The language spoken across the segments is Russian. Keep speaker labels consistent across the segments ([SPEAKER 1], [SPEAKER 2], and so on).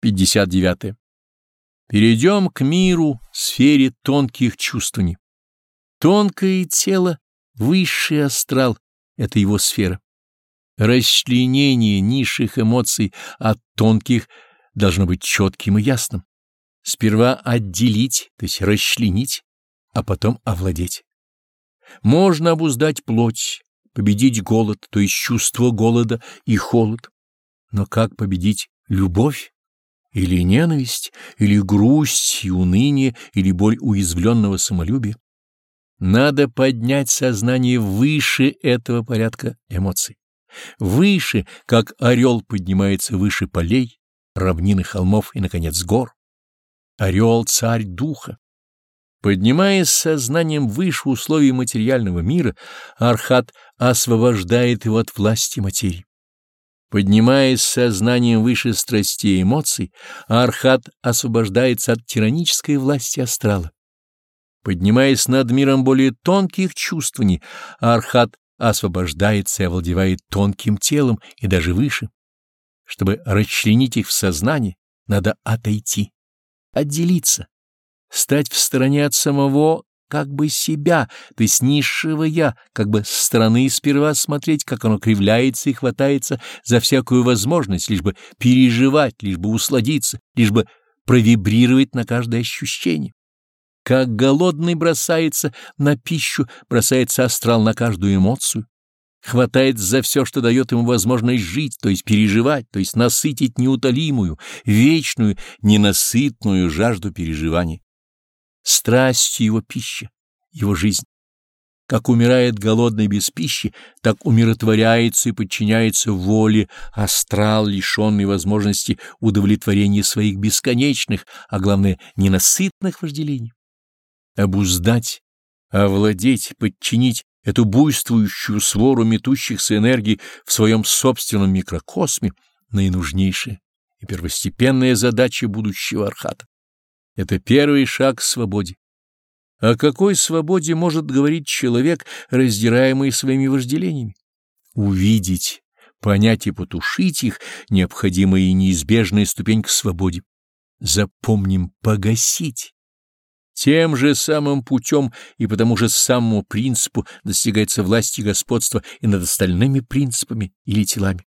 [SPEAKER 1] 59. Перейдем к миру, сфере тонких чувствований. Тонкое тело, высший астрал — это его сфера. Расчленение низших эмоций от тонких должно быть четким и ясным. Сперва отделить, то есть расчленить, а потом овладеть. Можно обуздать плоть, победить голод, то есть чувство голода и холод. Но как победить любовь? Или ненависть, или грусть и уныние, или боль уязвленного самолюбия. Надо поднять сознание выше этого порядка эмоций. Выше, как орел поднимается выше полей, равнины холмов и, наконец, гор. Орел — царь духа. Поднимаясь сознанием выше условий материального мира, Архат освобождает его от власти материи. Поднимаясь сознанием выше страстей и эмоций, Архат освобождается от тиранической власти астрала. Поднимаясь над миром более тонких чувствований, Архат освобождается и овладевает тонким телом и даже выше. Чтобы расчленить их в сознании, надо отойти, отделиться, стать в стороне от самого как бы себя, то есть низшего «я», как бы с стороны сперва смотреть, как оно кривляется и хватается за всякую возможность, лишь бы переживать, лишь бы усладиться, лишь бы провибрировать на каждое ощущение. Как голодный бросается на пищу, бросается астрал на каждую эмоцию, хватает за все, что дает ему возможность жить, то есть переживать, то есть насытить неутолимую, вечную, ненасытную жажду переживаний страстью его пища, его жизнь. Как умирает голодный без пищи, так умиротворяется и подчиняется воле астрал, лишенный возможности удовлетворения своих бесконечных, а главное, ненасытных вожделений. Обуздать, овладеть, подчинить эту буйствующую свору метущихся энергий в своем собственном микрокосме — наинужнейшая и первостепенная задача будущего архата. Это первый шаг к свободе. О какой свободе может говорить человек, раздираемый своими вожделениями? Увидеть, понять и потушить их — необходимая и неизбежная ступень к свободе. Запомним погасить. Тем же самым путем и по тому же самому принципу достигается власти и господства и над остальными принципами или телами.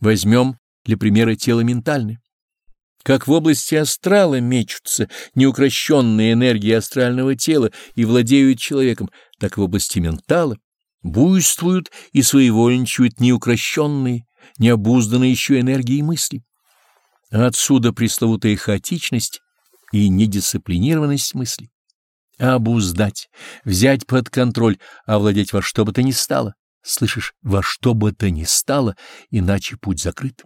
[SPEAKER 1] Возьмем для примера тело ментальное. Как в области астрала мечутся неукрощенные энергии астрального тела и владеют человеком, так в области ментала буйствуют и своевольничают неукрощенные, необузданные еще энергии мысли. Отсюда пресловутая хаотичность и недисциплинированность мысли. Обуздать, взять под контроль, овладеть во что бы то ни стало. Слышишь, во что бы то ни стало, иначе путь закрыт.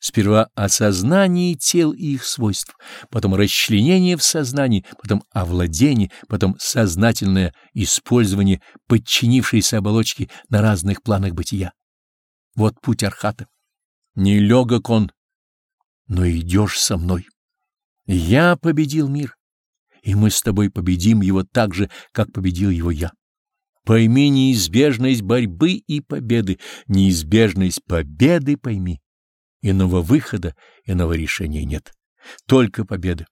[SPEAKER 1] Сперва осознание тел и их свойств, потом расчленение в сознании, потом овладение, потом сознательное использование подчинившейся оболочки на разных планах бытия. Вот путь Архата. Не легок он, но идешь со мной. Я победил мир, и мы с тобой победим его так же, как победил его я. Пойми неизбежность борьбы и победы, неизбежность победы пойми. Иного выхода, иного решения нет. Только победа.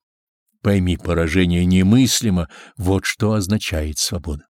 [SPEAKER 1] Пойми, поражение немыслимо, вот что означает свобода.